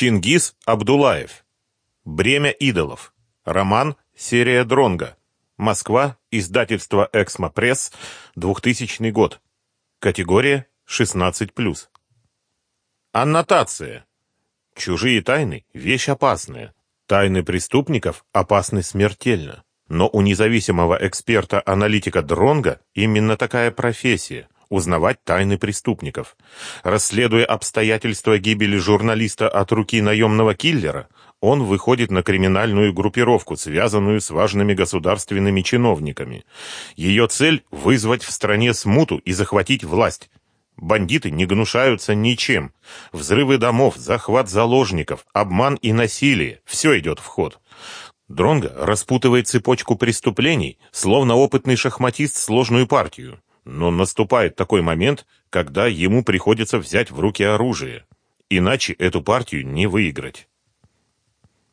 Чингис Абдулаев. Бремя идолов. Роман «Серия Дронга». Москва. Издательство «Эксмо Пресс». 2000 год. Категория 16+. Аннотация. Чужие тайны – вещь опасная. Тайны преступников опасны смертельно. Но у независимого эксперта-аналитика Дронга именно такая профессия – узнавать тайны преступников. Расследуя обстоятельства гибели журналиста от руки наемного киллера, он выходит на криминальную группировку, связанную с важными государственными чиновниками. Ее цель – вызвать в стране смуту и захватить власть. Бандиты не гнушаются ничем. Взрывы домов, захват заложников, обман и насилие – все идет в ход. Дронго распутывает цепочку преступлений, словно опытный шахматист сложную партию. Но наступает такой момент, когда ему приходится взять в руки оружие. Иначе эту партию не выиграть.